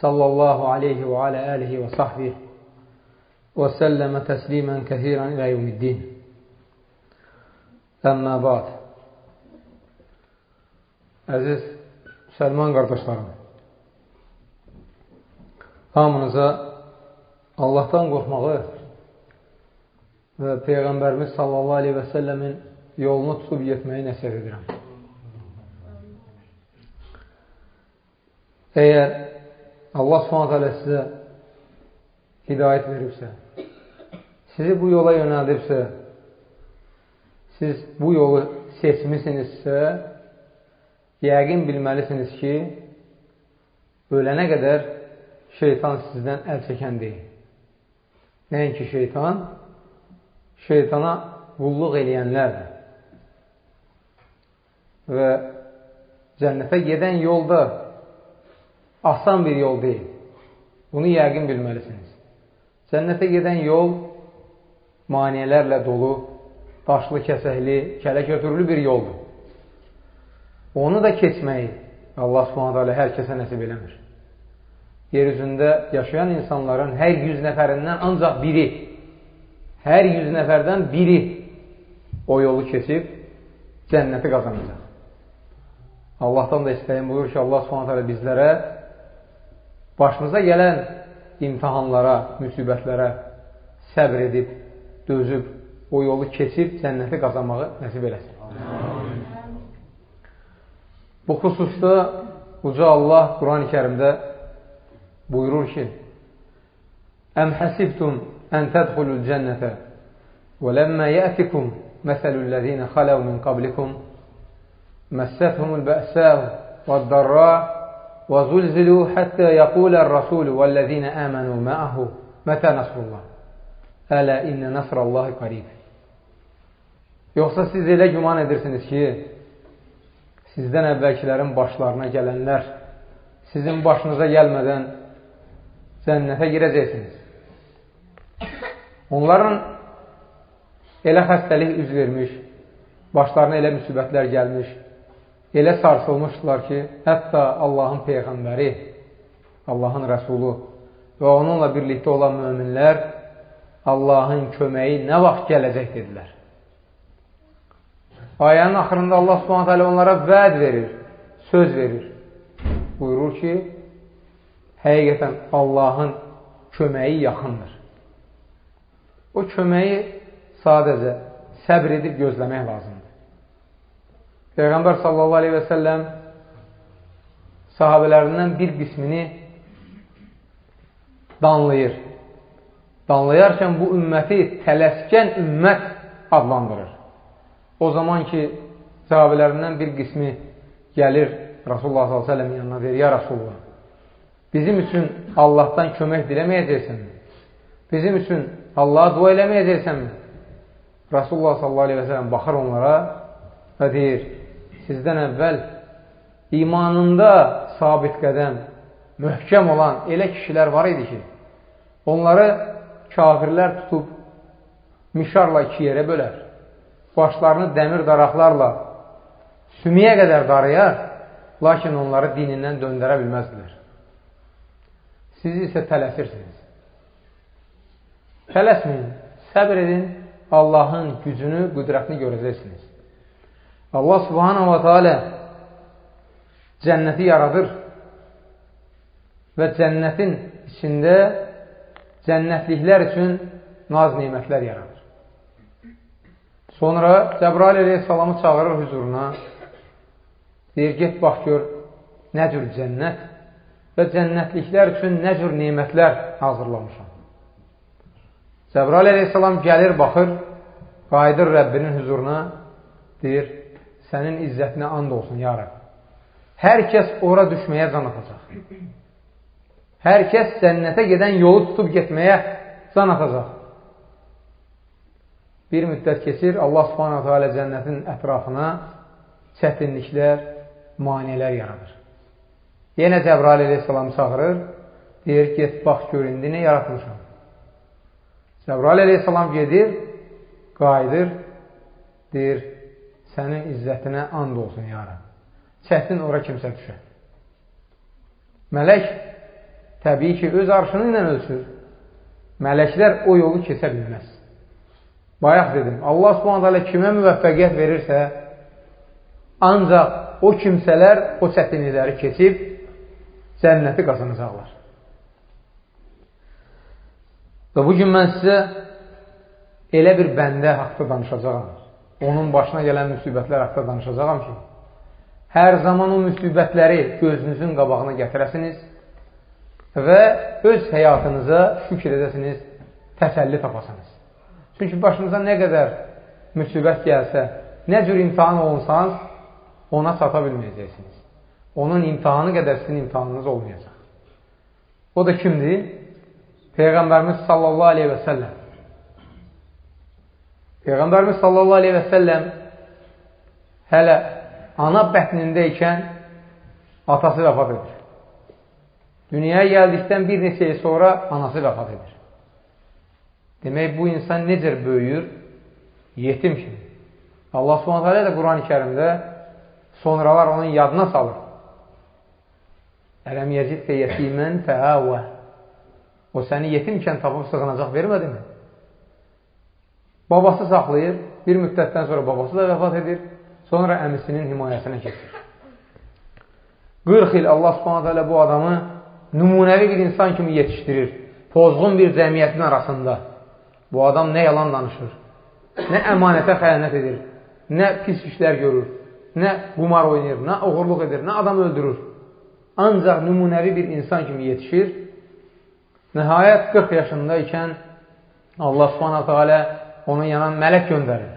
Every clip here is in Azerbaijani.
صلى الله عليه وعلى آله وصحبه وسلم تسليما كثيرا إلى يوم الدين Əmmə bad Əziz Səlman qardaşlarım hamınıza Allahdan qorxmağı və Peyğəmbərimiz sallallahu aleyhi və səlləmin yolunu tutub yetməyi nəsib edirəm. Əgər Allah hələ sizə hidayət veribsə, sizi bu yola yönəldibsə, siz bu yolu seçmisinizsə, yəqin bilməlisiniz ki, ölənə qədər şeytan sizdən əl çəkən deyil. Nəinki şeytan, şeytana qulluq eləyənlərdir. Və cənnətə gedən yolda asan bir yol deyil. Bunu yəqin bilməlisiniz. Cənnətə gedən yol maniyələrlə dolu, daşlı, kəsəkli, kələ götürülü bir yoldur. Onu da keçməyi Allah subhanətə hər kəsə nəsib eləmir. Yer üzündə yaşayan insanların hər yüz nəfərindən ancaq biri, hər yüz nəfərdən biri o yolu keçib cənnəti qazanacaq. Allahdan da istəyim buyur ki, Allah subhanətə bizlərə başımıza gələn imtihanlara, müsibətlərə səbr edib, dözüb, o yolu keçib cənnəti qazanmağı nəsib eləsin. Amin. Bu xüsusda Uca Allah Quran-ı kərimdə buyurur ki, Əm həsibtum ən tədxulul cənnətə və ləmmə yətikum məsəlüllezine xaləv min qablikum məssəthumul bə'səv və darra və zulzilu həttə yəqulər rasulü vəllezine əmənu məəhu mətə nasrullah Ələ innə nasrallahi qarib Yoxsa siz elə güman edirsiniz ki, sizdən əvvəlkilərin başlarına gələnlər sizin başınıza gəlmədən cənnətə girəcəksiniz. Onların elə xəstəlik üz vermiş, başlarına elə müsibətlər gəlmiş, elə sarsılmışdılar ki, hətta Allahın Peyğəmbəri, Allahın Rəsulu və onunla birlikdə olan möminlər Allahın köməyi nə vaxt gələcək dedilər. Ayənin axırında Allah subhanət hələ onlara vəd verir, söz verir. Buyurur ki, həqiqətən Allahın köməyi yaxındır. O köməyi sadəcə səbr edib gözləmək lazımdır. Peyğəmbər sallallahu aleyhi və səlləm sahabələrindən bir qismini danlayır. Danlayarkən bu ümməti tələskən ümmət adlandırır. O zaman ki, sahabələrindən bir qismi gəlir Rasulullah s.ə.v yanına deyir, ya Rasulullah, bizim üçün Allahdan kömək diləməyəcəksənmi? Bizim üçün Allaha dua eləməyəcəksənmi? Rasulullah s.ə.v baxır onlara və deyir, sizdən əvvəl imanında sabit qədəm, möhkəm olan elə kişilər var idi ki, onları kafirlər tutub mişarla iki yerə bölər, başlarını dəmir daraqlarla sümiyə qədər darıyar, lakin onları dinindən döndərə bilməzdilər. Siz isə tələsirsiniz. Tələsməyin, səbr edin, Allahın gücünü, qüdrətini görəcəksiniz. Allah subhanahu wa ta'ala cənnəti yaradır və cənnətin içində cənnətliklər üçün naz neymətlər yaradır. Sonra Cəbrail aleyhissalamı çağırır hüzuruna, deyir, get bax gör, nə cür cənnət və cənnətliklər üçün nə cür neymətlər hazırlamışam. Cəbrail aleyhissalam gəlir, baxır, qayıdır Rəbbinin hüzuruna, deyir, sənin izzətinə and olsun, ya Rəbb. Hər kəs ora düşməyə can atacaq. Hər kəs cənnətə gedən yolu tutub getməyə can atacaq. Bir müddət keçir, Allah subhanətə alə cənnətin ətrafına çətinliklər, maniyələr yaradır. Yenə Cəbrail aleyhissalam çağırır, deyir, get, bax, gör, indi nə yaratmışam. Cəbrail aleyhissalam gedir, qayıdır, deyir, sənin izzətinə and olsun, yarın. Çətin ora kimsə düşər. Mələk təbii ki, öz arşını ilə ölçür. Mələklər o yolu keçə bilməz. Bayaq dedim, Allah subhanətə kimə müvəffəqiyyət verirsə, ancaq o kimsələr o çətinlikləri keçib cənnəti qazanacaqlar. Və bugün mən sizə elə bir bəndə haqda danışacaqam, onun başına gələn müsibətlər haqda danışacaqam ki, hər zaman o müsibətləri gözünüzün qabağına gətirəsiniz və öz həyatınıza şükür edəsiniz, təsəlli tapasınız. Çünki başınıza nə qədər müsibət gəlsə, nə cür imtihan olunsanız, ona çata bilməyəcəksiniz. Onun imtihanı qədər sizin imtihanınız olmayacaq. O da kimdir? Peyğəmbərimiz sallallahu aleyhi və səlləm. Peyğəmbərimiz sallallahu aleyhi və səlləm hələ ana bətnində ikən atası vəfat edir. Dünyaya gəldikdən bir neçə il sonra anası vəfat edir. Demək, bu insan necə böyüyür? Yetim kimi. Allah subhanət hələ də Quran-ı kərimdə sonralar onun yadına salır. Ələm yəcidkə yetimən fəəvə O səni yetimkən tapıb sığınacaq vermədimi? Babası saxlayır, bir müddətdən sonra babası da vəfat edir, sonra əmisinin himayəsinə keçir. 40 il Allah subhanət hələ bu adamı nümunəvi bir insan kimi yetişdirir. Pozğun bir cəmiyyətin arasında. Bu adam nə yalan danışır, nə əmanətə xəyanət edir, nə pis işlər görür, nə qumar oynayır, nə uğurluq edir, nə adam öldürür. Ancaq nümunəvi bir insan kimi yetişir Nəhayət 40 yaşında ikən Allah subhanətə alə onun yanan mələk göndərir.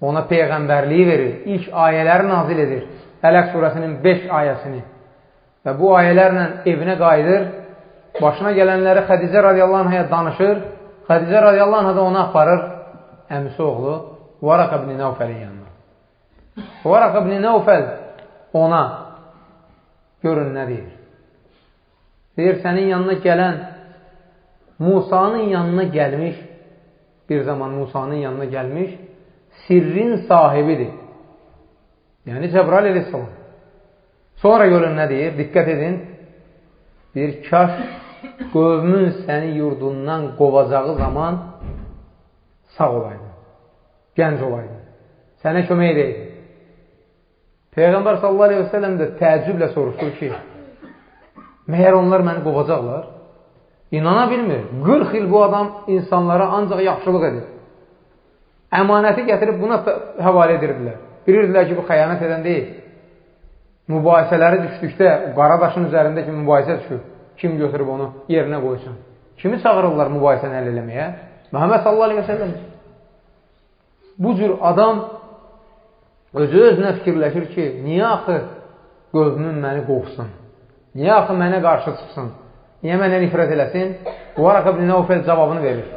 Ona peyğəmbərliyi verir. İlk ayələri nazil edir. Ələq surəsinin 5 ayəsini. Və bu ayələrlə evinə qayıdır. Başına gələnləri Xədicə radiyallahu anhaya danışır. Xədicə radiyallahu anhaya da onu aparır. Əmisi oğlu Varaq ibn Nəufəlin yanına. Varaq ibn Nəufəl ona görün nə deyir. Deyir, sənin yanına gələn Musanın yanına gəlmiş, bir zaman Musanın yanına gəlmiş, sirrin sahibidir. Yəni Cəbrail aleyhissalam. Sonra görün nə deyir? Diqqət edin. Bir kaş qövmün səni yurdundan qovacağı zaman sağ olaydın, gənc olaydın, sənə kömək edəydi. Peyğəmbər sallallahu aleyhi və səlləm də təəccüblə soruşur ki, Məyər onlar məni qovacaqlar? İnana bilmir. 40 il bu adam insanlara ancaq yaxşılıq edir. Əmanəti gətirib buna həvalə edirdilər. Bilirdilər ki, bu xəyanət edən deyil. Mübahisələri düşdükdə, Qaradaşın üzərindəki mübahisə düşür. Kim götürüb onu yerinə qoysun? Kimi çağırırlar mübahisəni əl eləməyə? Məhəmməd sallallahu aleyhi və səlləm. Bu cür adam özü özünə fikirləşir ki, niyə axı qövmün məni qovsun? Niyə axı mənə qarşı çıxsın? Niyə mənə nifrət eləsin? Varaq ibn Nəufəl cavabını verir.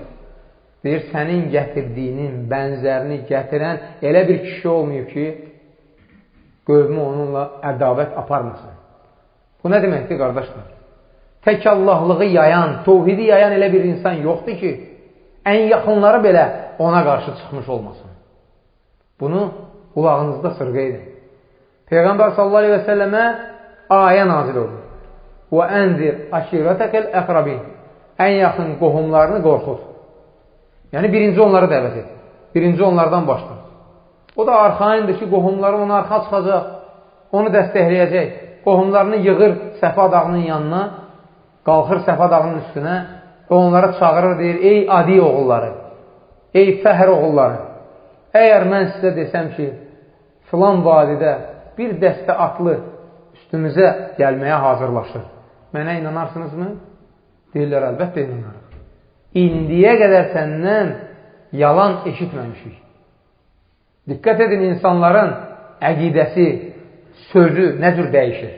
Deyir, sənin gətirdiyinin bənzərini gətirən elə bir kişi olmayıb ki, qövmü onunla ədavət aparmasın. Bu nə deməkdir, qardaşlar? Tək Allahlığı yayan, tovhidi yayan elə bir insan yoxdur ki, ən yaxınları belə ona qarşı çıxmış olmasın. Bunu qulağınızda sırqa edin. Peyğəmbər sallallahu aleyhi və səlləmə ayə nazil olur. Və ənzir aşirətəkəl əqrabin. Ən yaxın qohumlarını qorxud. Yəni, birinci onları dəvət et. Birinci onlardan başla. O da arxaindir ki, qohumları ona arxa çıxacaq, onu dəstəkləyəcək. Qohumlarını yığır Səfa dağının yanına, qalxır Səfa dağının üstünə və onlara çağırır, deyir, ey adi oğulları, ey fəhr oğulları, əgər mən sizə desəm ki, filan vadidə bir dəstə atlı üstümüzə gəlməyə hazırlaşır. Mənə inanarsınızmı? Deyirlər, əlbəttə inanarıq. İndiyə qədər səndən yalan eşitməmişik. Diqqət edin, insanların əqidəsi, sözü nə cür dəyişir?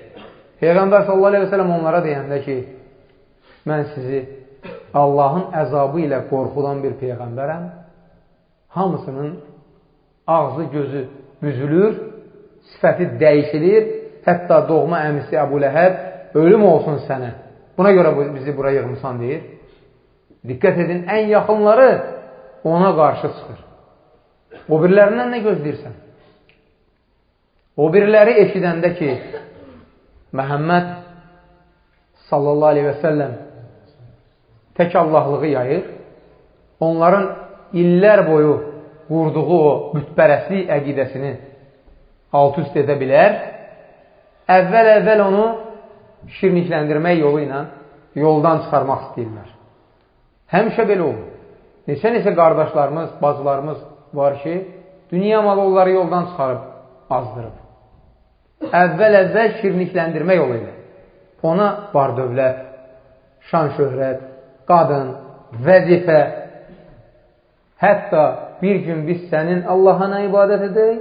Peyğəmbər sələm onlara deyəndə ki, mən sizi Allahın əzabı ilə qorxulan bir Peyğəmbərəm. Hamısının ağzı, gözü büzülür, sifəti dəyişilir, hətta doğma əmisi Əbu Ləhəb ölüm olsun sənə. Buna görə bizi bura yığmısan deyir. Diqqət edin, ən yaxınları ona qarşı çıxır. O birilərindən nə gözləyirsən? O biriləri eşidəndə ki, Məhəmməd sallallahu aleyhi və səlləm tək Allahlığı yayır, onların illər boyu qurduğu o bütpərəslik əqidəsini alt üst edə bilər, əvvəl-əvvəl onu şirnikləndirmək yolu ilə yoldan çıxarmaq istəyirlər. Həmişə belə olur. Neçə-neçə qardaşlarımız, bacılarımız var ki, dünya malı onları yoldan çıxarıb azdırıb. Əvvəl-əvvəl şirnikləndirmək yolu ilə ona var dövlət, şan şöhrət, qadın, vəzifə, hətta bir gün biz sənin Allahana ibadət edək,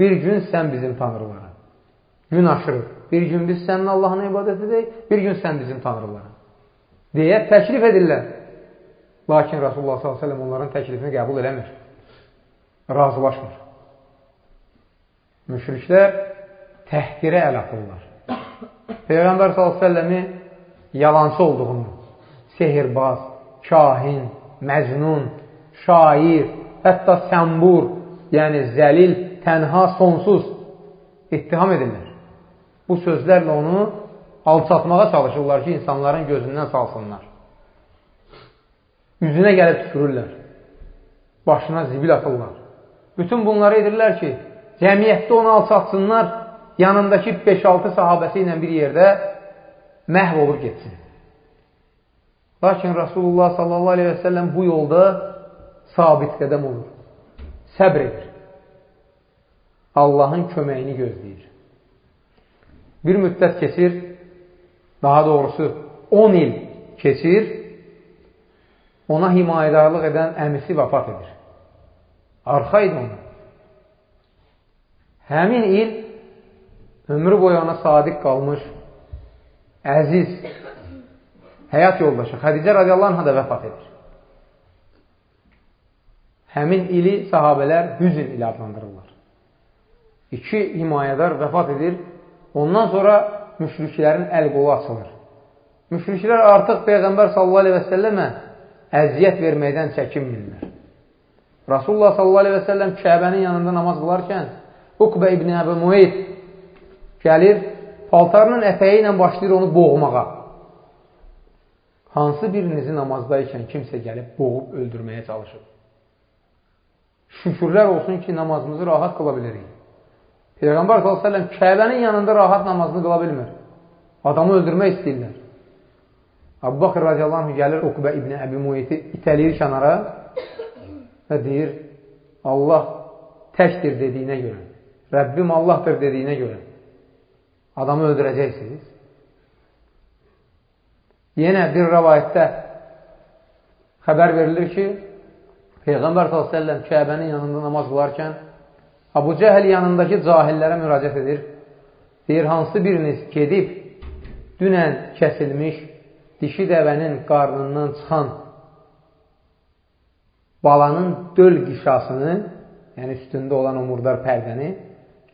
bir gün sən bizim tanrılara. Gün aşırır. Bir gün biz sənin Allahana ibadət edək, bir gün sən bizim tanrılara. Deyə təklif edirlər. Lakin Rasulullah s.ə.v onların təklifini qəbul eləmir. Razılaşmır. Müşriklər təhqirə əl atırlar. Peyğəmbər s.ə.v-i yalancı olduğunu, sehirbaz, kahin, məcnun, şair, hətta səmbur, yəni zəlil, tənha, sonsuz ittiham edirlər. Bu sözlərlə onu alçatmağa çalışırlar ki, insanların gözündən salsınlar. Üzünə gəlib tükürürlər. Başına zibil atırlar. Bütün bunları edirlər ki, cəmiyyətdə onu alçatsınlar, yanındakı 5-6 sahabəsi ilə bir yerdə məhv olur getsin. Lakin Rasulullah sallallahu aleyhi və səlləm bu yolda sabit qədəm olur. Səbr edir. Allahın köməyini gözləyir. Bir müddət keçir, daha doğrusu 10 il keçir, ona himayədarlıq edən əmisi vəfat edir. Arxa idi ona. Həmin il ömrü boyu ona sadiq qalmış, əziz, həyat yoldaşı Xədicə radiyallahu anhə də vəfat edir. Həmin ili sahabələr hüzn ilə adlandırırlar. İki himayədar vəfat edir, ondan sonra müşriklərin əl qolu açılır. Müşriklər artıq Peyğəmbər sallallahu aleyhi və səlləmə əziyyət verməkdən çəkinmirlər. Rasulullah səlləm Kəbənin yanında namaz qılarkən Uqbə ibn Əbi Muayid gəlir, paltarının ətəyi ilə başlayır onu boğmağa. Hansı birinizi namazdaykən kimsə gəlib boğub öldürməyə çalışır? Şükürlər olsun ki, namazımızı rahat qıla bilirik. Peyğəmbər s.ə.v Kəbənin yanında rahat namazını qıla bilmir. Adamı öldürmək istəyirlər. Abu Bakır radiyallahu anh gəlir Uqbə ibn Əbi Muhiti itəliyir kənara və deyir, Allah təkdir dediyinə görə, Rəbbim Allahdır dediyinə görə adamı öldürəcəksiniz. Yenə bir rəvayətdə xəbər verilir ki, Peyğəmbər s.ə.v Kəbənin yanında namaz qılarkən Abu Cəhəl yanındakı cahillərə müraciət edir. Deyir, hansı biriniz gedib dünən kəsilmiş dişi dəvənin qarnından çıxan balanın döl qişasını, yəni üstündə olan o murdar pərdəni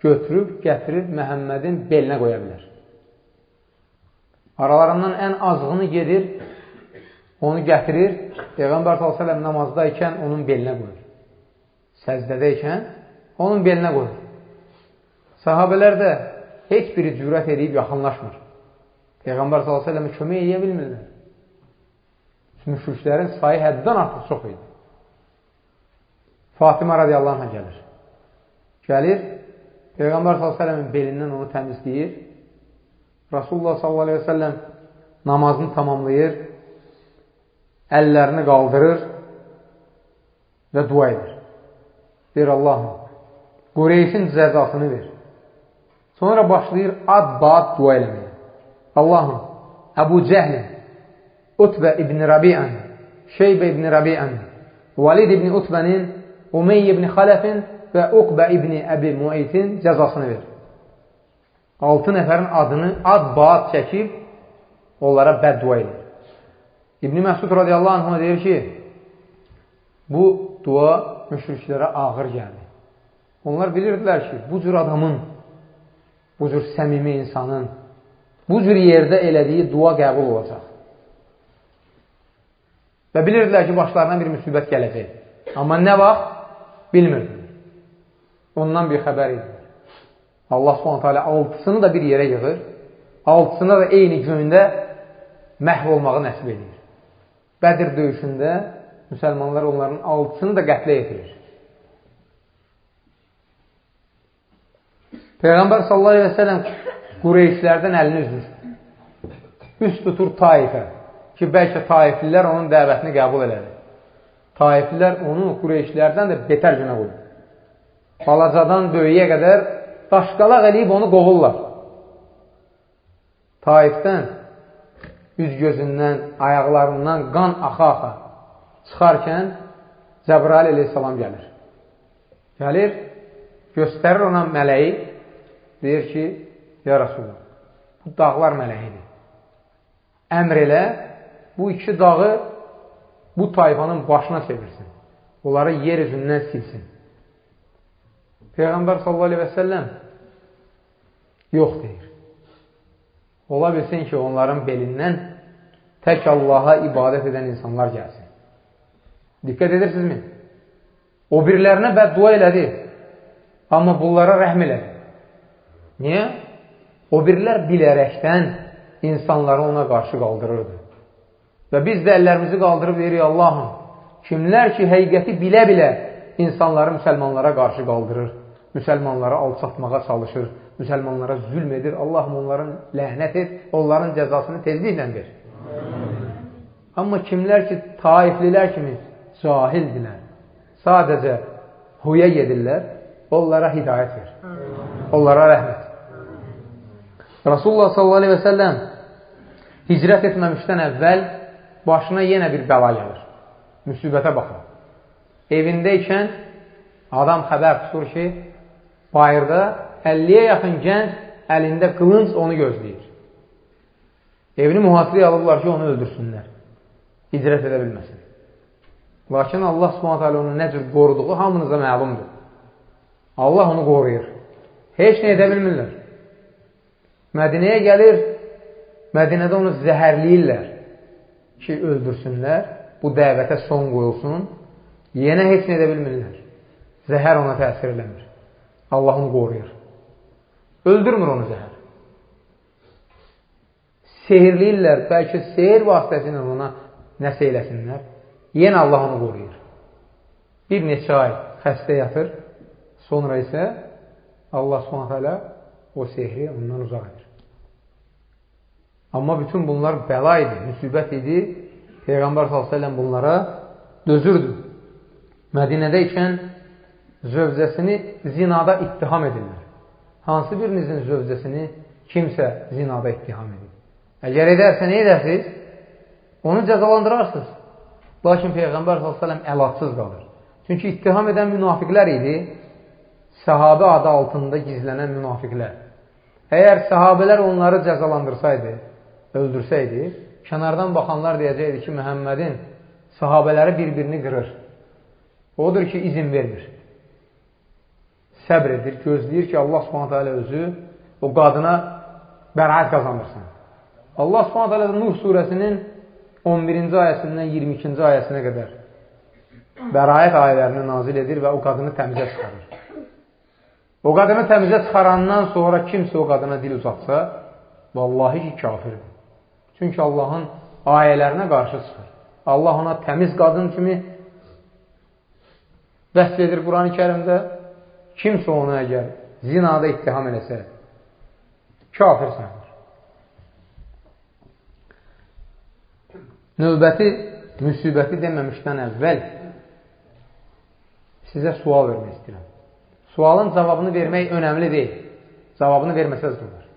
götürüb, gətirib Məhəmmədin belinə qoya bilər. Aralarından ən azğını gedir, onu gətirir, Peyğəmbər s.ə.v namazdaykən onun belinə qoyur. Səzdədəykən onun belinə qoyur. Sahabələr də heç biri cürət edib yaxınlaşmır. Peyğəmbər s.ə.və kömək edə bilmirlər. Müşriklərin sayı həddən artıq çox idi. Fatimə radiyallahu anh gəlir. Gəlir, Peyğəmbər s.ə.v-in belindən onu təmizləyir. Rasulullah s.ə.v namazını tamamlayır, əllərini qaldırır və dua edir. Deyir Allahım, Qureyşin cəzasını ver. Sonra başlayır ad-bad dua eləməyə. Allahım, Əbu Cəhlin, Utbə ibn Rabi'ən, Şeybə ibn Rabi'ən, Valid ibn Utbənin, Umeyy ibn Xaləfin və Uqbə ibn Əbi Muaytin cəzasını ver. Altı nəfərin adını ad-baad çəkib onlara bəddua edir. İbn Məsud radiyallahu anh deyir ki, bu dua müşriklərə ağır gəldi. Onlar bilirdilər ki, bu cür adamın, bu cür səmimi insanın, bu cür yerdə elədiyi dua qəbul olacaq. Və bilirdilər ki, başlarına bir müsibət gələcək. Amma nə vaxt? Bilmirdilər. Ondan bir xəbər edir. Allah alə altısını da bir yerə yığır, altısına da eyni gündə məhv olmağı nəsib edir. Bədir döyüşündə müsəlmanlar onların altısını da qətlə yetirir. Peyğəmbər sallallahu aleyhi və sələm Qureyşlərdən əlini üzür. Üst tutur Taifə ki, bəlkə Taiflilər onun dəvətini qəbul elədi. Taiflilər onu Qureyşlərdən də betər günə qoyur. Balacadan böyüyə qədər daşqalaq eləyib onu qovurlar. Taifdən üz gözündən, ayaqlarından qan axa-axa çıxarkən Cəbrail aleyhissalam gəlir. Gəlir, göstərir ona mələyi, deyir ki, ya Rasulullah, bu dağlar mələyidir. Əmr elə, bu iki dağı bu tayfanın başına çevirsin. Onları yer üzündən silsin. Peyğəmbər sallallahu aleyhi və səlləm yox deyir. Ola bilsin ki, onların belindən tək Allaha ibadət edən insanlar gəlsin. Diqqət edirsinizmi? O birilərinə bəddua elədi, amma bunlara rəhm elədi. Niyə? O birilər bilərəkdən insanları ona qarşı qaldırırdı. Və biz də əllərimizi qaldırıb deyirik, Allahım, kimlər ki, həqiqəti bilə-bilə insanları müsəlmanlara qarşı qaldırır, müsəlmanları alçatmağa çalışır, müsəlmanlara zülm edir. Allahım onların lənət et, onların cəzasını tezliklə ver. Amma kimlər ki, taiflilər kimi cahildilər, sadəcə huya gedirlər, onlara hidayət ver. Onlara rəhmət. Rasulullah səlləm hicrət etməmişdən əvvəl başına yenə bir bəla gəlir. Müsibətə baxın. Evində ikən adam xəbər tutur ki, bayırda 50-yə yaxın gənc əlində qılınc onu gözləyir. Evini mühasirəyə alıblar ki, onu öldürsünlər. Hicrət edə bilməsin. Lakin Allah subhanət hələ onu nə cür qoruduğu hamınıza məlumdur. Allah onu qoruyur. Heç nə edə bilmirlər. Mədinəyə gəlir, Mədinədə onu zəhərləyirlər ki, öldürsünlər, bu dəvətə son qoyulsun, yenə heç nə edə bilmirlər. Zəhər ona təsir eləmir. Allah onu qoruyur. Öldürmür onu zəhər. Sehirləyirlər, bəlkə sehir vasitəsilə ona nəsə eləsinlər. Yenə Allah onu qoruyur. Bir neçə ay xəstə yatır, sonra isə Allah subhanətə o sehri ondan uzaq edir. Amma bütün bunlar bəla idi, müsibət idi. Peyğəmbər s.ə.v bunlara dözürdü. Mədinədə ikən zövcəsini zinada ittiham edirlər. Hansı birinizin zövcəsini kimsə zinada ittiham edir? Əgər edərsə, nə edərsiniz? Onu cəzalandırarsınız. Lakin Peyğəmbər s.ə.v əladsız qalır. Çünki ittiham edən münafiqlər idi, səhabə adı altında gizlənən münafiqlər. Əgər səhabələr onları cəzalandırsaydı, öldürsəydi, kənardan baxanlar deyəcəkdi ki, Məhəmmədin sahabələri bir-birini qırır. Odur ki, izin vermir. Səbr edir, gözləyir ki, Allah subhanətə alə özü o qadına bəraət qazandırsın. Allah subhanətə alə Nuh surəsinin 11-ci ayəsindən 22-ci ayəsinə qədər bəraət ayələrini nazil edir və o qadını təmizə çıxarır. O qadını təmizə çıxarandan sonra kimsə o qadına dil uzatsa, vallahi ki, kafirdir. Çünki Allahın ayələrinə qarşı çıxır. Allah ona təmiz qadın kimi vəsf edir Quran-ı kərimdə. Kimsə onu əgər zinada ittiham eləsə, kafir sayılır. Növbəti müsibəti deməmişdən əvvəl sizə sual vermək istəyirəm. Sualın cavabını vermək önəmli deyil. Cavabını verməsəz olur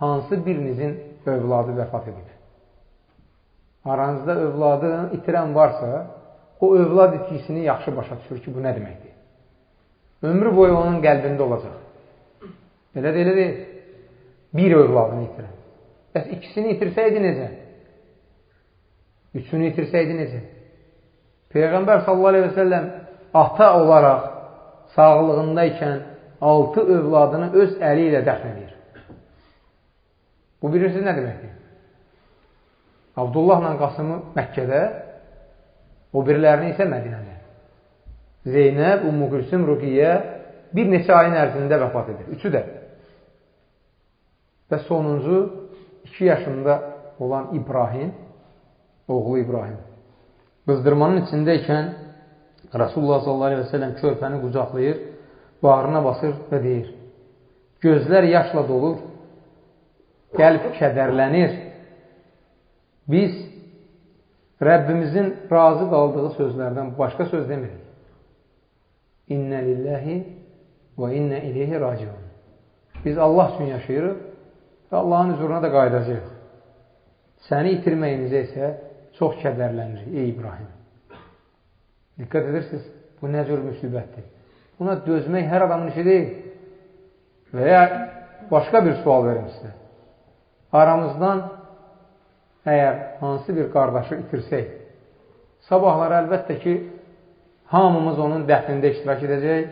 hansı birinizin övladı vəfat edib? Aranızda övladını itirən varsa, o övlad itkisini yaxşı başa düşür ki, bu nə deməkdir? Ömrü boyu onun qəlbində olacaq. Elə də elə deyil. Bir övladını itirən. Bəs ikisini itirsəydi necə? Üçünü itirsəydi necə? Peyğəmbər sallallahu aleyhi və səlləm ata olaraq sağlığındaykən altı övladını öz əli ilə dəfn edir. Bu bilirsiniz nə deməkdir? Abdullahla Qasımı Məkkədə, o birilərini isə Mədinədə. Zeynəb, Ummu Gülsüm, Ruqiyyə bir neçə ayın ərzində vəfat edir. Üçü də. Və sonuncu 2 yaşında olan İbrahim, oğlu İbrahim. Qızdırmanın içindəykən Rasulullah sələm körpəni qucaqlayır, bağrına basır və deyir, gözlər yaşla dolur, qəlb kədərlənir. Biz Rəbbimizin razı qaldığı sözlərdən başqa söz demirik. İnnə lillahi və innə ileyhi raciun. Biz Allah üçün yaşayırıq və Allahın huzuruna da qayıdacaq. Səni itirməyimizə isə çox kədərlənirik, ey İbrahim. Diqqət edirsiniz, bu nə cür müsibətdir. Buna dözmək hər adamın işi deyil. Və ya başqa bir sual verim sizə. Aramızdan əgər hansı bir qardaşı itirsək, sabahlar əlbəttə ki, hamımız onun dəfnində iştirak edəcək,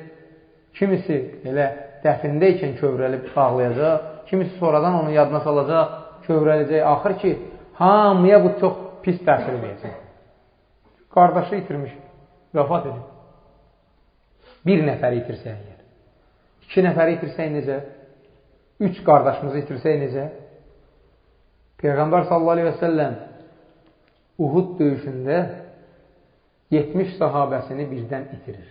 kimisi elə dəfində ikən kövrəlib ağlayacaq, kimisi sonradan onu yadına salacaq, kövrələcək. Axır ki, hamıya bu çox pis təsir edəcək. Qardaşı itirmiş, vəfat edib. Bir nəfəri itirsək əgər, iki nəfəri itirsək necə, üç qardaşımızı itirsək necə, Peyğəmbər sallallahu aleyhi və səlləm Uhud döyüşündə 70 sahabəsini birdən itirir.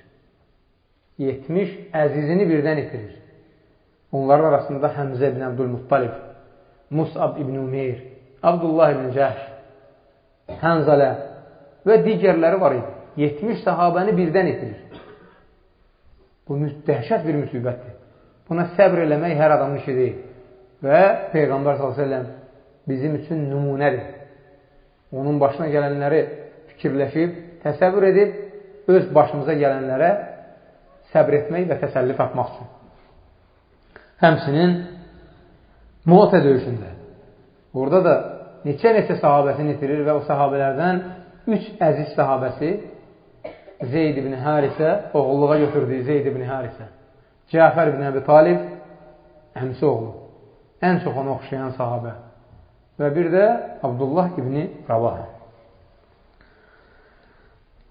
70 əzizini birdən itirir. Onların arasında Həmzə ibn Abdülmuttalib, Musab ibn Umeyr, Abdullah ibn Cəhş, Hənzalə və digərləri var idi. 70 sahabəni birdən itirir. Bu dəhşət bir müsibətdir. Buna səbr eləmək hər adamın işi deyil. Və Peyğəmbər s.ə.v bizim üçün nümunədir. Onun başına gələnləri fikirləşib, təsəvvür edib, öz başımıza gələnlərə səbr etmək və təsəlli tapmaq üçün. Həmsinin Muətə döyüşündə. Orada da neçə-neçə sahabəsini itirir və o sahabələrdən üç əziz sahabəsi Zeyd ibn Harisə, oğulluğa götürdüyü Zeyd ibn Harisə, Cəfər ibn Əbi Talib, əmsi oğlu, ən çox ona oxşayan sahabə və bir də Abdullah ibn Rabah.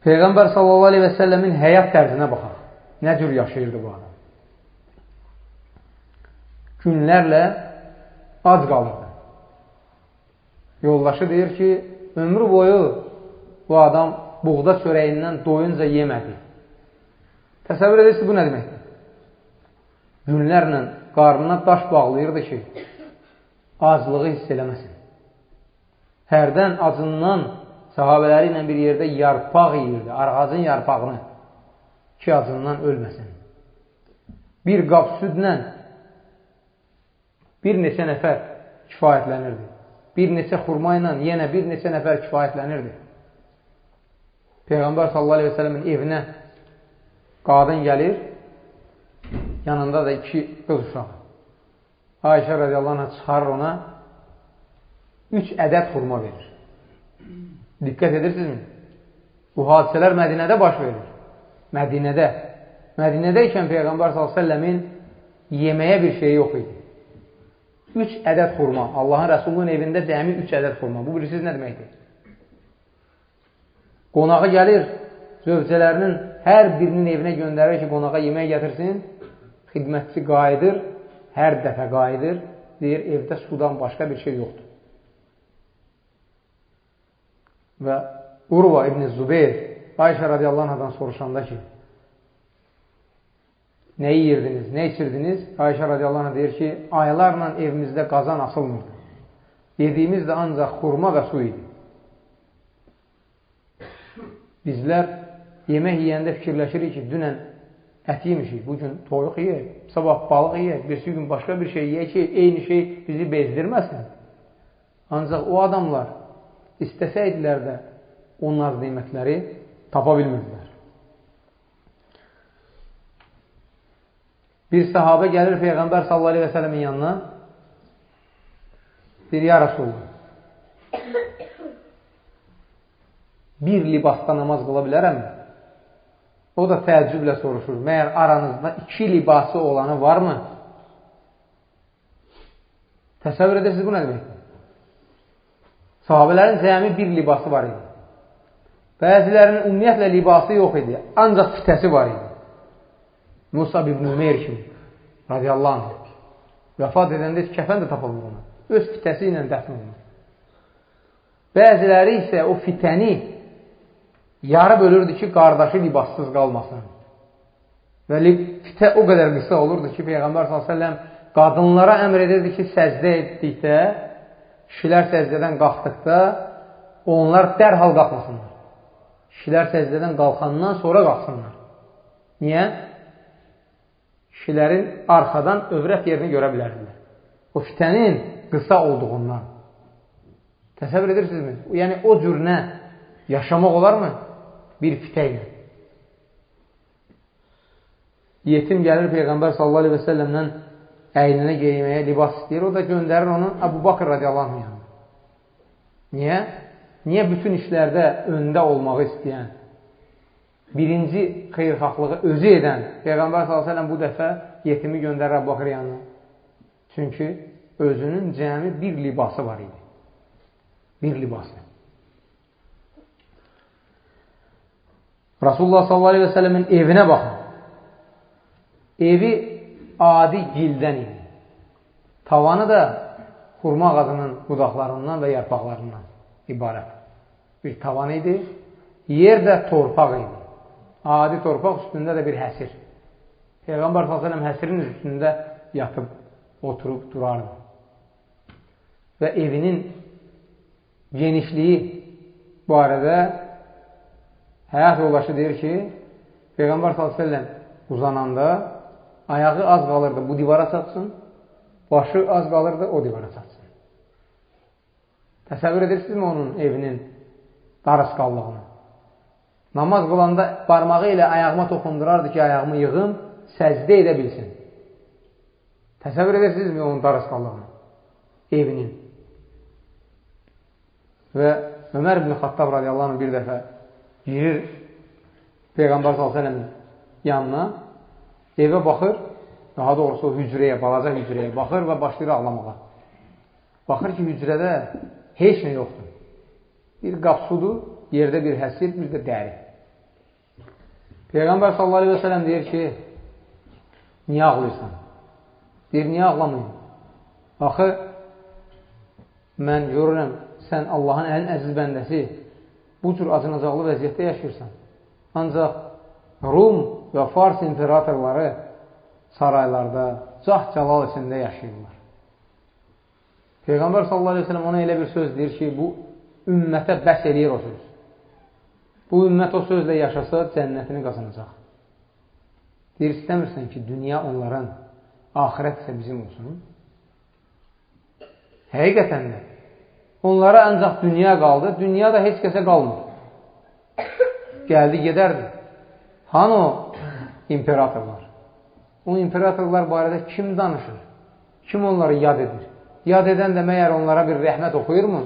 Peyğəmbər sallallahu aleyhi və səlləmin həyat tərzinə baxaq. Nə cür yaşayırdı bu adam? Günlərlə ac qalırdı. Yoldaşı deyir ki, ömrü boyu bu adam buğda çörəyindən doyunca yemədi. Təsəvvür edirsiniz, bu nə deməkdir? Günlərlə qarnına daş bağlayırdı ki, aclığı hiss eləməsin. Hərdən acından sahabələri ilə bir yerdə yarpaq yiyirdi, arğacın yarpağını ki, acından ölməsin. Bir qab südlə bir neçə nəfər kifayətlənirdi. Bir neçə xurma ilə yenə bir neçə nəfər kifayətlənirdi. Peyğəmbər sallallahu aleyhi və sələmin evinə qadın gəlir, yanında da iki qız uşağı. Ayşə radiyallahu anh çıxarır ona üç ədəd xurma verir. Diqqət edirsinizmi? Bu hadisələr Mədinədə baş verir. Mədinədə. Mədinədə ikən Peyğəmbər s.ə.v-in yeməyə bir şey yox idi. Üç ədəd xurma. Allahın Rəsulunun evində dəmi üç ədəd xurma. Bu bilirsiniz nə deməkdir? Qonağı gəlir, zövcələrinin hər birinin evinə göndərir ki, qonağa yemək gətirsin. Xidmətçi qayıdır, hər dəfə qayıdır. Deyir, evdə sudan başqa bir şey yoxdur. Və Urva ibn Zubeyr Ayşə radiyallahu anhadan soruşanda ki, nə yeyirdiniz, nə içirdiniz? Ayşə radiyallahu anh deyir ki, aylarla evimizdə qazan asılmırdı. Yediyimiz də ancaq xurma və su idi. Bizlər yemək yeyəndə fikirləşirik ki, dünən ət yemişik, bugün toyuq yeyək, sabah balıq yeyək, bir gün başqa bir şey yeyək ki, eyni şey bizi bezdirməsin. Ancaq o adamlar istəsəydilər də o naz neymətləri tapa bilmirdilər. Bir sahabə gəlir Peyğəmbər sallallahu aleyhi və sələmin yanına deyir, ya Rasulullah bir libasda namaz qıla bilərəmmi? O da təəccüblə soruşur. Məyər aranızda iki libası olanı varmı? Təsəvvür edirsiniz, bu nə deməkdir? Sahabələrin cəmi bir libası var idi. Bəzilərinin ümumiyyətlə libası yox idi, ancaq fitəsi var idi. Musab ibn Umeyr kimi, radiyallahu anh. Vəfat edəndə kəfən də tapılmır ona. Öz fitəsi ilə dəfn olunur. Bəziləri isə o fitəni yarıb ölürdü ki, qardaşı libassız qalmasın. Və fitə o qədər qısa olurdu ki, Peyğəmbər s.ə.v qadınlara əmr edirdi ki, səcdə etdikdə, kişilər səcdədən qalxdıqda, onlar dərhal qalxmasınlar. Kişilər səcdədən qalxandan sonra qalxsınlar. Niyə? Kişilərin arxadan övrət yerini görə bilərdilər. O fitənin qısa olduğundan. Təsəvvür edirsinizmi? Yəni, o cür nə? Yaşamaq olarmı? Bir fitə ilə. Yetim gəlir Peyğəmbər sallallahu aleyhi və səlləmdən əyninə geyməyə libas istəyir. O da göndərir onu Əbu Bakır radiyallahu anh. Niyə? Niyə bütün işlərdə öndə olmağı istəyən, birinci xeyrxahlığı özü edən Peyğəmbər s.ə.v bu dəfə yetimi göndərir Əbu Bakır yanına. Çünki özünün cəmi bir libası var idi. Bir libası. Rasulullah s.ə.v-in evinə baxın. Evi adi gildən idi. Tavanı da xurma ağacının budaqlarından və yarpaqlarından ibarət bir tavan idi. Yer də torpaq idi. Adi torpaq üstündə də bir həsir. Peyğəmbər s.ə.v həsirin üstündə yatıb, oturub durardı. Və evinin genişliyi barədə həyat yoldaşı deyir ki, Peyğəmbər s.ə.v uzananda ayağı az qalırdı bu divara çatsın, başı az qalırdı o divara çatsın. Təsəvvür edirsinizmi onun evinin darısqallığını? Namaz qılanda barmağı ilə ayağıma toxundurardı ki, ayağımı yığım, səcdə edə bilsin. Təsəvvür edirsinizmi onun darısqallığını? Evinin. Və Ömər ibn Xattab radiyallahu anh bir dəfə girir Peyğəmbər s.ə.v-in yanına, evə baxır, daha doğrusu hücrəyə, balaca hücrəyə baxır və başlayır ağlamağa. Baxır ki, hücrədə heç nə yoxdur. Bir qap sudur, yerdə bir həsir, bir də dəri. Peyğəmbər sallallahu aleyhi və sələm deyir ki, niyə ağlayırsan? Deyir, niyə ağlamayın? Axı, mən görürəm, sən Allahın əlin əziz bəndəsi bu cür acınacaqlı vəziyyətdə yaşayırsan. Ancaq Rum və Fars imperatorları saraylarda cah-calal içində yaşayırlar. Peyğəmbər sallallahu aleyhi ve sellem ona elə bir söz deyir ki, bu ümmətə bəs eləyir o söz. Bu ümmət o sözlə yaşasa, cənnətini qazanacaq. Deyir, istəmirsən ki, dünya onların, ahirət isə bizim olsun. Həqiqətən də. Onlara ancaq dünya qaldı, dünya da heç kəsə qalmır. Gəldi, gedərdi. Hanı o imperatorlar? O imperatorlar barədə kim danışır? Kim onları yad edir? Yad edən də məyər onlara bir rəhmət oxuyurmu?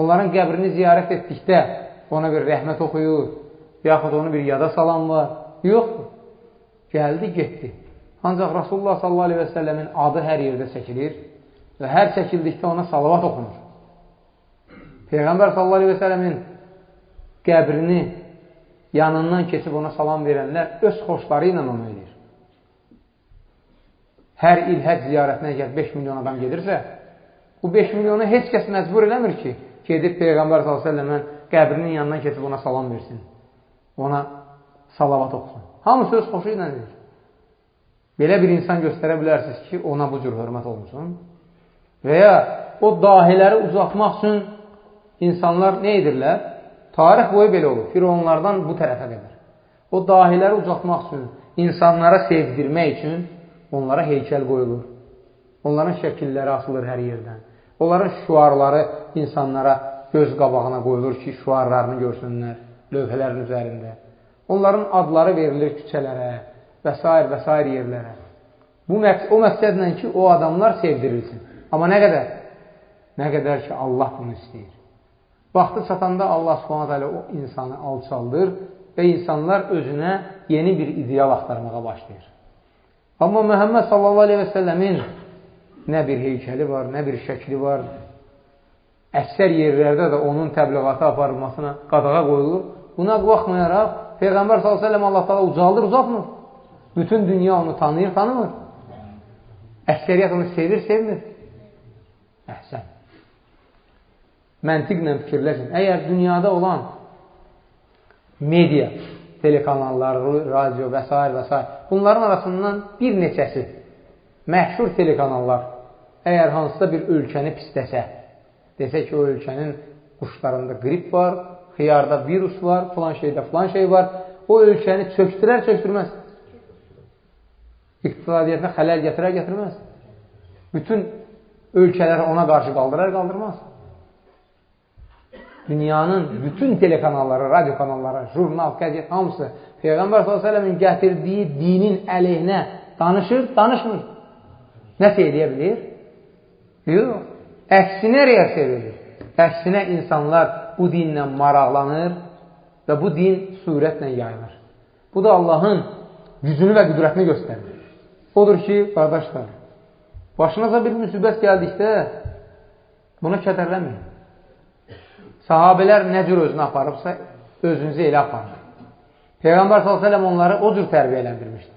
Onların qəbrini ziyarət etdikdə ona bir rəhmət oxuyur, yaxud onu bir yada salan var. Yoxdur. Gəldi, getdi. Ancaq Rasulullah sallallahu aleyhi və səlləmin adı hər yerdə çəkilir və hər çəkildikdə ona salavat oxunur. Peyğəmbər sallallahu aleyhi və səlləmin qəbrini yanından keçib ona salam verənlər öz xoşları ilə onu edir. Hər il həc ziyarətinə əgər 5 milyon adam gedirsə, bu 5 milyonu heç kəs məcbur eləmir ki, gedib Peyğəmbər s.ə.v-in qəbrinin yanından keçib ona salam versin. Ona salavat oxusun. Hamısı öz xoşu ilə edir. Belə bir insan göstərə bilərsiniz ki, ona bu cür hörmət olunsun. Və ya o dahiləri uzatmaq üçün insanlar nə edirlər? Tarix boyu belə olur. Fironlardan bu tərəfə qədər. O dahiləri uzatmaq üçün, insanlara sevdirmək üçün onlara heykəl qoyulur. Onların şəkilləri asılır hər yerdən. Onların şüarları insanlara göz qabağına qoyulur ki, şüarlarını görsünlər lövhələrin üzərində. Onların adları verilir küçələrə və s. və s. yerlərə. Bu məqs o məqsədlə ki, o adamlar sevdirilsin. Amma nə qədər? Nə qədər ki, Allah bunu istəyir. Vaxtı çatanda Allah subhanət hələ o insanı alçaldır və insanlar özünə yeni bir ideal axtarmağa başlayır. Amma Məhəmməd sallallahu aleyhi və səlləmin nə bir heykəli var, nə bir şəkli var. Əksər yerlərdə də onun təbliğatı aparılmasına qadağa qoyulur. Buna baxmayaraq Peyğəmbər səlləm Allah taala ucaldır, uzatmır. Bütün dünya onu tanıyır, tanımır. Əksəriyyət onu sevir, sevmir. Əhsən. Məntiqlə fikirləşin. Əgər dünyada olan media, telekanallar, radio və s. və s. bunların arasından bir neçəsi məşhur telekanallar əgər hansısa bir ölkəni pisləsə, desə ki, o ölkənin quşlarında qrip var, xiyarda virus var, filan şeydə filan şey var, o ölkəni çöktürər, çöktürməz. İqtisadiyyətə xələl gətirər, gətirməz. Bütün ölkələri ona qarşı qaldırar, qaldırmaz. Dünyanın bütün telekanalları, radio kanalları, jurnal, qəzet, hamısı Peyğəmbər s.ə.v-in gətirdiyi dinin əleyhinə danışır, danışmır. Nəsə eləyə bilir? Yox. Əksinə reaksiya verir. Əksinə insanlar bu dinlə maraqlanır və bu din surətlə yayılır. Bu da Allahın gücünü və qüdrətini göstərir. Odur ki, qardaşlar, başınıza bir müsibət gəldikdə buna kədərlənməyin. Sahabələr nə cür özünü aparıbsa, özünüzü elə aparın. Peyğəmbər s.ə.v onları o cür tərbiyələndirmişdir.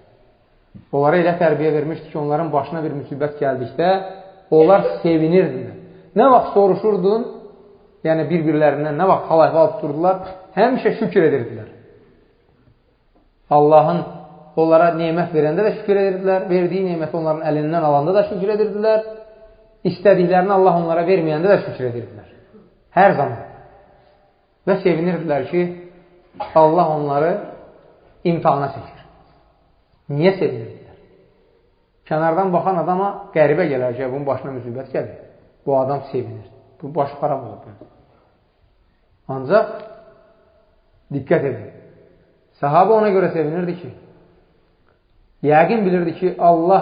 Onlara elə tərbiyə vermişdi ki, onların başına bir müsibət gəldikdə onlar sevinirdilər. Nə vaxt soruşurdun, yəni bir-birlərindən nə vaxt hal-əhval tuturdular, həmişə şükür edirdilər. Allahın onlara nemət verəndə də şükür edirdilər, verdiyi neməti onların əlindən alanda da şükür edirdilər, istədiklərini Allah onlara verməyəndə də şükür edirdilər. Hər zaman. Və sevinirdilər ki, Allah onları imtihana çəkir. Niyə sevinirdilər? Kənardan baxan adama qəribə gələr ki, bunun başına müsibət gəlir. Bu adam sevinir. Bu başı xarab olub. Ancaq diqqət edin. Sahabə ona görə sevinirdi ki, yəqin bilirdi ki, Allah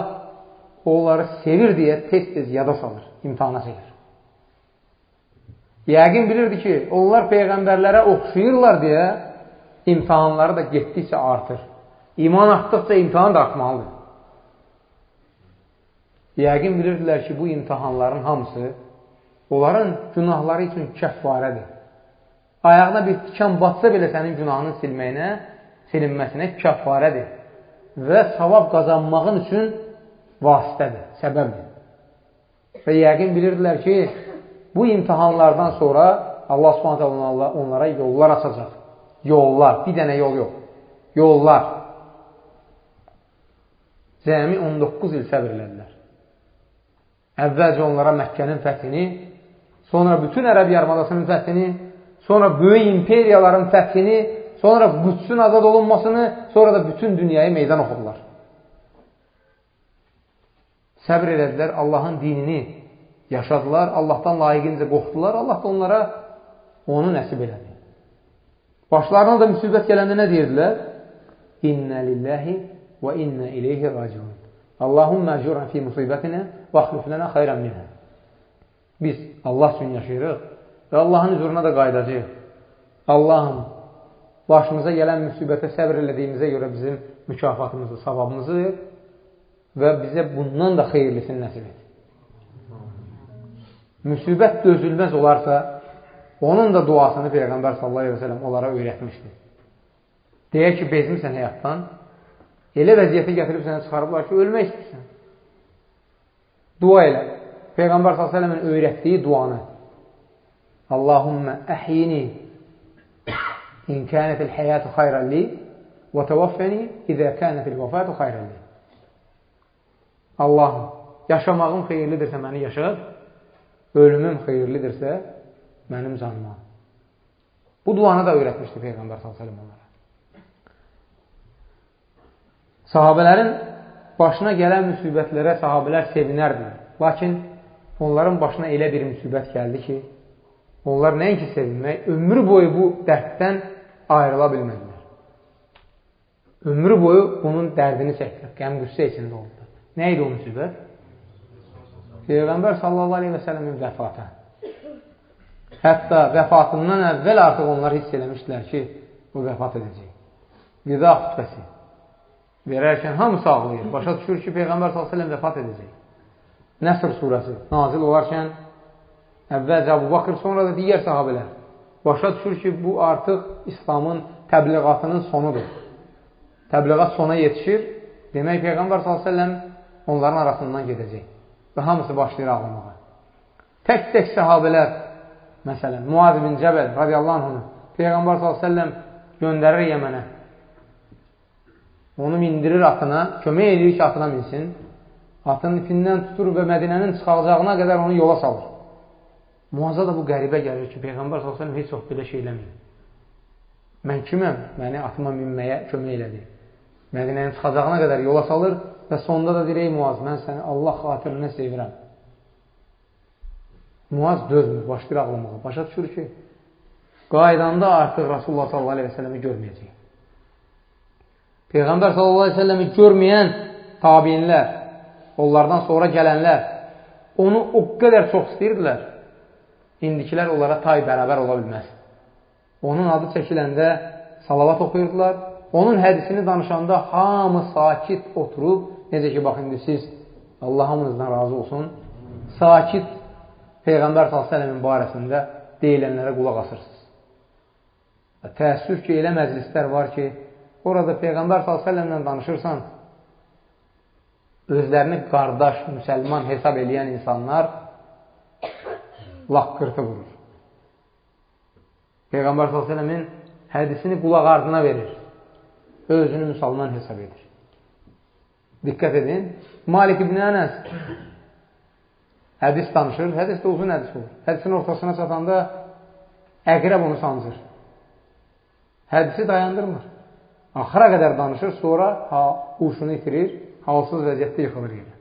onları sevir deyə tez-tez yada salır, imtihana çəkir. Yəqin bilirdi ki, onlar peyğəmbərlərə oxşayırlar deyə imtihanları da getdikcə artır. İman artdıqca imtihan da artmalıdır. Yəqin bilirdilər ki, bu imtihanların hamısı onların günahları üçün kəffarədir. Ayağına bir tikan batsa belə sənin günahının silməyinə, silinməsinə kəffarədir və savab qazanmağın üçün vasitədir, səbəbdir. Və yəqin bilirdilər ki, bu imtihanlardan sonra Allah subhanətə onlara yollar açacaq. Yollar, bir dənə yol yox. Yollar. Cəmi 19 il səbir elədilər. Əvvəlcə onlara Məkkənin fəthini, sonra bütün Ərəb yarımadasının fəthini, sonra böyük imperiyaların fəthini, sonra Qüdsün azad olunmasını, sonra da bütün dünyayı meydan oxudular. Səbr elədilər, Allahın dinini yaşadılar, Allahdan layiqincə qorxdular, Allah da onlara onu nəsib elədi. Başlarına da müsibət gələndə nə deyirdilər? İnnə lillahi və innə ileyhi raciun. Allahümmə əcurən fi musibətinə və axliflənə xayrən minə. Biz Allah üçün yaşayırıq və Allahın hüzuruna da qaydacaq. Allahım, başımıza gələn müsibətə səbr elədiyimizə görə bizim mükafatımızı, savabımızı və bizə bundan da xeyirlisini nəsib et. Müsibət dözülməz olarsa, onun da duasını Peyğəmbər sallallahu aleyhi ve sellem onlara öyrətmişdi. Deyək ki, bezmirsən həyatdan, elə vəziyyətə gətirib sənə çıxarıblar ki, ölmək istəyirsən. Dua elə. Peyğəmbər s.ə.v-in öyrətdiyi duanı. Allahümmə əhyini in kənətil həyatı xayrəlli və təvaffəni izə kənətil vəfatı xayrəlli. Allahım, yaşamağım xeyirlidirsə məni yaşat, ölümüm xeyirlidirsə mənim canıma. Bu duanı da öyrətmişdi Peyğəmbər s.ə.v onlara. Sahabələrin başına gələn müsibətlərə sahabələr sevinərdilər. Lakin onların başına elə bir müsibət gəldi ki, onlar nəinki sevinmək, ömrü boyu bu dərddən ayrıla bilmədilər. Ömrü boyu bunun dərdini çəkdilər, qəm-qüssə içində oldular. Nə idi o müsibət? Peyğəmbər sallallahu aleyhi və sələmin vəfatı. Hətta vəfatından əvvəl artıq onlar hiss eləmişdilər ki, bu vəfat edəcək. Vida xütbəsi verərkən hamısı ağlayır. Başa düşür ki, Peyğəmbər s.ə.v vəfat edəcək. Nəsr surəsi nazil olarkən əvvəlcə Əbu Bakır, sonra da digər sahabələr başa düşür ki, bu artıq İslamın təbliğatının sonudur. Təbliğat sona yetişir, demək Peyğəmbər s.ə.v onların arasından gedəcək və hamısı başlayır ağlamağa. Tək-tək sahabələr Məsələn, Muaz bin Cəbəl radiyallahu anh Peyğəmbər s.ə.v göndərir Yəmənə. Onu mindirir atına, kömək edir ki, atına minsin. Atının ipindən tutur və Mədinənin çıxacağına qədər onu yola salır. Muaza da bu qəribə gəlir ki, Peyğəmbər s.ə.v heç vaxt belə şey eləməyir. Mən kiməm? Məni atıma minməyə kömək elədi. Mədinənin çıxacağına qədər yola salır və sonda da deyir, ey Muaz, mən səni Allah xatirinə sevirəm. Muaz dözmür, başlayır ağlamağa. Başa düşür ki, qaydanda artıq Rasulullah sələmi görməyəcək. Peyğəmbər sələmi görməyən tabinlər, onlardan sonra gələnlər onu o qədər çox istəyirdilər, indikilər onlara tay bərabər ola bilməz. Onun adı çəkiləndə salavat oxuyurdular, onun hədisini danışanda hamı sakit oturub, necə ki, bax, indi siz Allah hamınızdan razı olsun, sakit Peyğəmbər s.ə.v-in barəsində deyilənlərə qulaq asırsınız. Təəssüf ki, elə məclislər var ki, orada Peyğəmbər s.ə.v-lə danışırsan, özlərini qardaş, müsəlman hesab eləyən insanlar laqqırtı vurur. Peyğəmbər s.ə.v-in hədisini qulaq ardına verir. Özünü müsəlman hesab edir. Diqqət edin. Malik ibn Ənəs hədis danışır, hədis də uzun hədis olur. Hədisin ortasına çatanda əqrəb onu sancır. Hədisi dayandırmır. Axıra qədər danışır, sonra ha, uşunu itirir, halsız vəziyyətdə yıxılır yerə.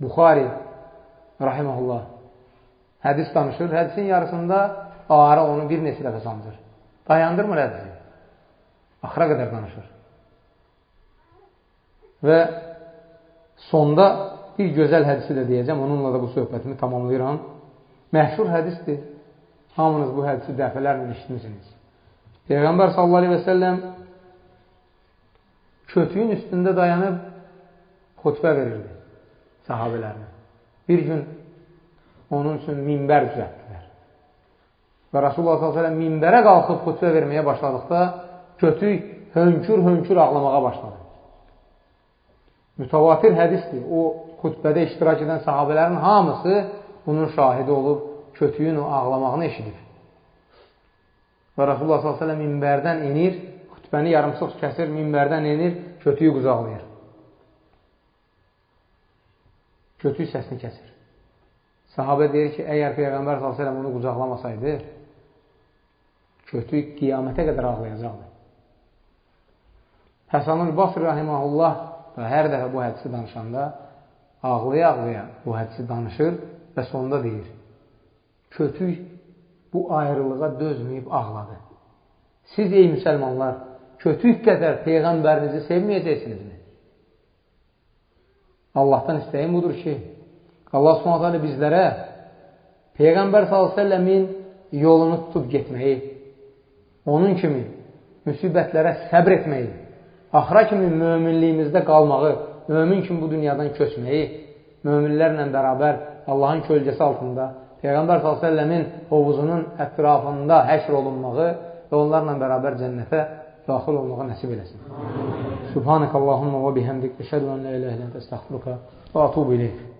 Buxari, rahiməhullah, hədis danışır, hədisin yarısında ağara onu bir neçə dəfə sancır. Dayandırmır hədisi. Axıra qədər danışır. Və sonda Bir gözəl hədisi də deyəcəm, onunla da bu söhbətimi tamamlayıram. Məhşur hədisdir. Hamınız bu hədisi dəfələrlə işitmişsiniz. Peyğəmbər sallallahu aleyhi və səlləm kötüyün üstündə dayanıb xutbə verirdi sahabələrinə. Bir gün onun üçün minbər düzəltdilər. Və Rasulullah s.ə.v minbərə qalxıb xutbə verməyə başladıqda kötük hönkür-hönkür ağlamağa başladı. Mütəvatir hədisdir. O xütbədə iştirak edən sahabələrin hamısı bunun şahidi olub, kötüyün ağlamağını eşidib. Və Rasulullah s.ə.v minbərdən inir, xütbəni yarımsıq kəsir, minbərdən inir, kötüyü qucaqlayır. Kötüyü səsini kəsir. Sahabə deyir ki, əgər Peyğəmbər s.ə.v onu qucaqlamasaydı, kötüyü qiyamətə qədər ağlayacaqdı. Həsanul Basri Rahiməhullah və hər dəfə bu hədisi danışanda ağlaya-ağlaya bu hədisi danışır və sonunda deyir, kötük bu ayrılığa dözməyib ağladı. Siz, ey müsəlmanlar, kötük qədər Peyğəmbərinizi sevməyəcəksinizmi? Allahdan istəyim budur ki, Allah subhanətələ bizlərə Peyğəmbər s.ə.v-in yolunu tutub getməyi, onun kimi müsibətlərə səbr etməyi, axıra kimi möminliyimizdə qalmağı, mömin kimi bu dünyadan köçməyi, möminlərlə bərabər Allahın kölgəsi altında Peyğəmbər s.ə.v-in hovuzunun ətrafında həşr olunmağı və onlarla bərabər cənnətə daxil olmağı nəsib eləsin. Subhanəkə Allahumma və bihəmdik, əşədu ən lə ilə ilə əstəxfiruka və atubu iləyik.